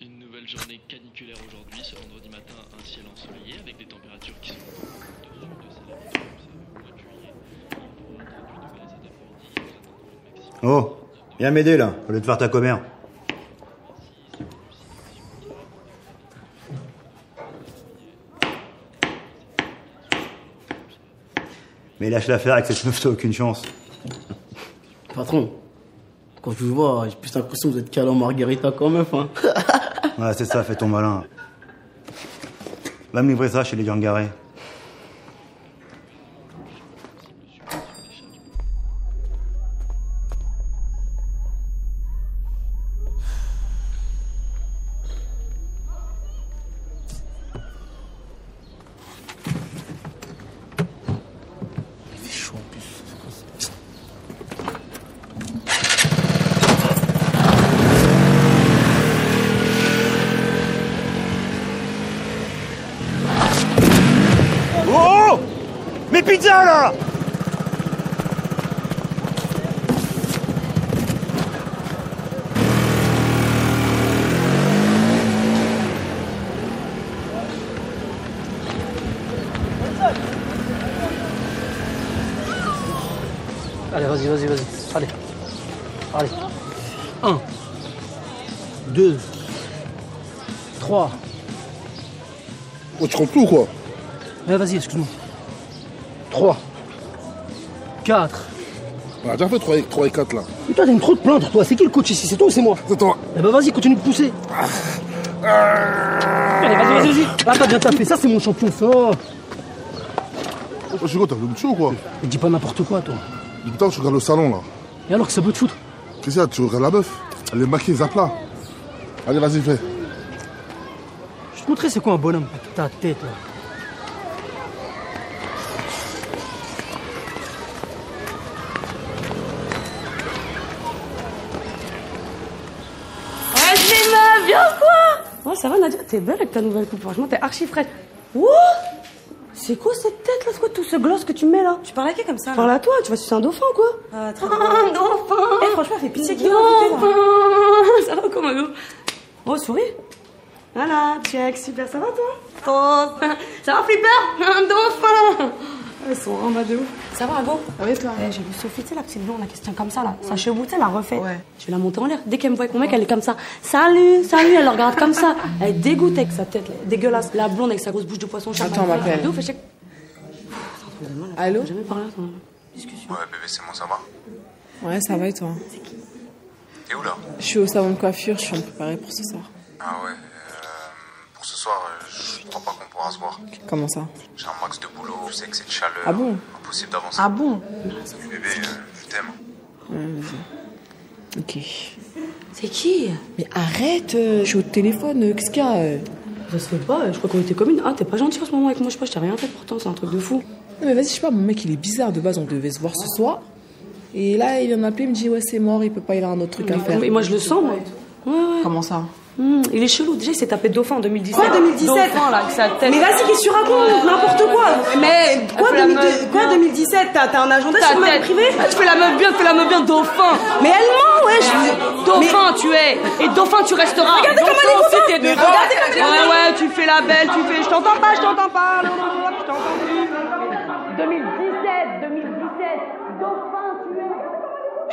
Une nouvelle journée caniculaire aujourd'hui, ce vendredi matin, un ciel ensoleillé avec des températures qui sont au-dessus de celles habituelles, vous savez, au mois de juillet. Il fera 38 degrés cet après-midi, nous attendons une maximum Oh, viens m'aider là, au lieu de faire ta commère. Mais lâche l'affaire avec cette meuf, t'as aucune chance. Patron, quand je vous vois, j'ai plus l'impression que vous êtes calé margarita quand même, hein. Ouais, c'est ça, fais ton malin. Va me livrer ça chez les Gangarés. Mes pizzas là Allez, vas-y, vas-y, vas-y. Allez. Allez. Un. Deux. Trois. Oh, tu comptes ou quoi? Vas-y, excuse-moi. Trois. Quatre. On a déjà fait 3 et, 3 et 4 là. Mais toi, t'as une trop de plainte, toi. C'est qui le coach ici? C'est toi ou c'est moi? Attends, Eh ben, vas-y, continue de pousser. Allez, vas-y, vas-y, vas-y. Là, t'as bien tapé. Ça, c'est mon champion. Ça. oh, je suis quoi, t'as tuer ou quoi? Mais dis pas n'importe quoi, toi. Depuis tard, tu regardes le salon là. Et alors que ça peut te foutre? Qu'est-ce qu'il y a Tu regardes la meuf? Elle est maquillée, zappe là. Allez, vas-y, fais. Je vais te montrer c'est quoi un bonhomme? Avec ta tête, là. Meuf, viens quoi Ouais, ça va, Nadia T'es belle avec ta nouvelle coupe. Franchement, t'es archi fraîche. Wouh C'est quoi cette tête là C'est quoi tout ce gloss que tu mets là Tu parles à qui comme ça là Parle à toi, tu vas sucer un dauphin ou quoi Ah, très Un dauphin Eh, franchement, fais pitié qui. Dauphin Ça va comment, go Oh, souris Voilà, check, super, ça va toi Dauphin Ça va, Flipper Un dauphin Elles sont en mode de ouf. Ça va, go Ah oui, toi Eh, j'ai vu Sophie, tu sais, la petite blonde là, qui se tient comme ça, là. Sa cheveux, tu sais, elle a refait. Ouais. Je vais la monter en l'air. Dès qu'elle me voit avec mon mec, elle est comme ça. Salut, salut, elle le regarde comme ça. Elle est dégoûtée avec sa tête, là. dégueulasse. La blonde avec sa grosse bouche de poisson. Attends, on m'appelle. De ouf, et je Allô J'ai jamais parlé à ton discussion. Ouais, bébé, c'est moi, ça va Ouais, ça va et toi T'es où là Je suis au salon de coiffure, je suis en train de préparer pour ce soir. Ah ouais, euh, pour ce soir, euh, je crois pas Comment ça J'ai un max de boulot, je sais que c'est de chaleur. Ah bon Impossible d'avancer. Ah bon Mais bébé, euh, je t'aime. Ok. C'est qui Mais arrête, euh, je suis au téléphone, euh, qu'est-ce qu'il y a euh Ça se fait pas, je crois qu'on était communes. Ah, t'es pas gentil en ce moment avec moi, je sais pas, je t'ai rien fait pourtant, c'est un truc de fou. Non, mais vas-y, je sais pas, mon mec il est bizarre de base, on devait se voir ce soir. Et là, il vient de m'appeler, il me dit ouais, c'est mort, il peut pas, il a un autre truc à faire. Et moi, je le sens, moi. Ouais, ouais. Comment ça Hum, il est chelou. Déjà, il s'est tapé dauphin en 2017. Quoi, 2017? Dauphin, là, avec sa tête. Mais vas-y, qu'est-ce que tu racontes N'importe quoi Mais quoi, Elle fait la 2002 meuf quoi bien. 2017 T'as un agenda sur ma Ah, Tu fais la meuf bien, tu fais la meuf bien, dauphin. Mais elle ment, ouais je... Dauphin, tu es. Et dauphin, tu resteras. Regardez comment elle est Dauphin contente. regardez comme elle est Ouais, ouais, tu fais la belle, tu fais. Je t'entends pas, je t'entends pas. Je t'entends plus.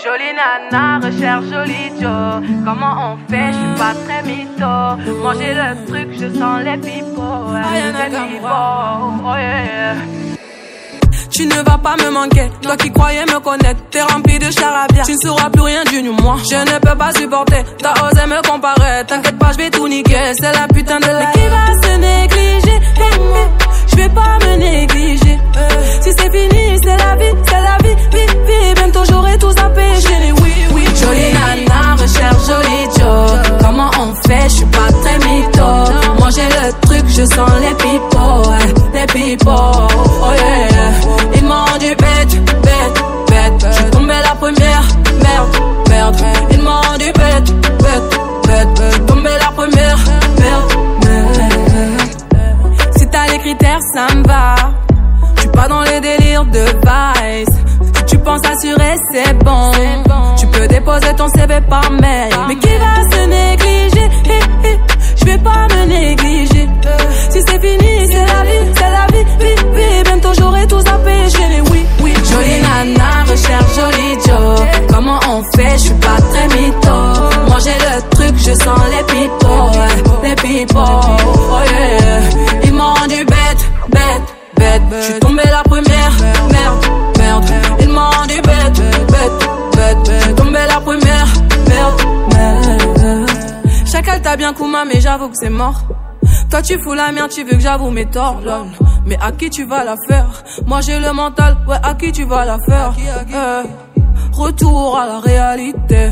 Jolie nana, recherche joli Joe. Comment on fait, je suis pas très mytho. Manger le truc, je sens les les pipots. Oh yeah. Tu ne vas pas me manquer, toi qui croyais me connaître, t'es rempli de charabia. Tu ne sauras plus rien du moi. Je ne peux pas supporter, t'as osé me comparer. T'inquiète pas, je vais tout niquer, c'est la putain de la. Mais qui va se négliger? Je vais pas me négliger. Si c'est fini, c'est Oh yeah. Ils m'ont dit bête, bête, bête. Je suis tombée la première, merde, merde. Ils m'ont dit bête, bête, bête. Je tombée la première, merde, merde. Si t'as les critères, ça me va. Je suis pas dans les délires de vice. Si tu penses assurer, c'est bon. Tu peux déposer ton CV par mail. Mais qui va se négliger? Eh, eh, sens les ouais, les pipos, oh yeah. Ils m'ont rendu bête, bête, bête. Je suis tombé la première, merde, merde. Ils m'ont rendu bête, bête, bête. Je suis tombé la première, merde, merde. Chacal t'a bien Kuma, mais j'avoue que c'est mort. Toi tu fous la merde, tu veux que j'avoue mes torts. Mais à qui tu vas la faire? Moi j'ai le mental, ouais, à qui tu vas la faire? Eh, Retour à la réalité.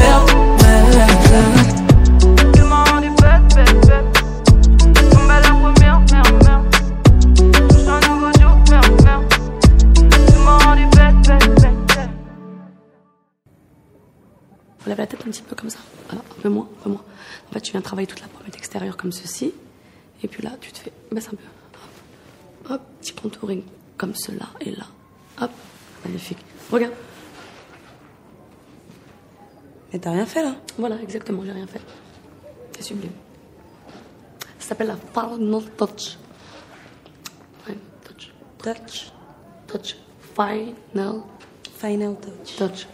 Lève la tête un petit peu comme ça. Voilà, un peu moins, un peu moins. En fait, tu viens travailler toute la pommette extérieure comme ceci. Et puis là, tu te fais. Baisse un peu. Hop, hop petit contouring comme cela et là. Hop, magnifique. Regarde. Mais t'as rien fait là? Voilà, exactement, j'ai rien fait. C'est sublime. Ça s'appelle la final touch. Final touch. Touch. Touch. Final Final touch. touch.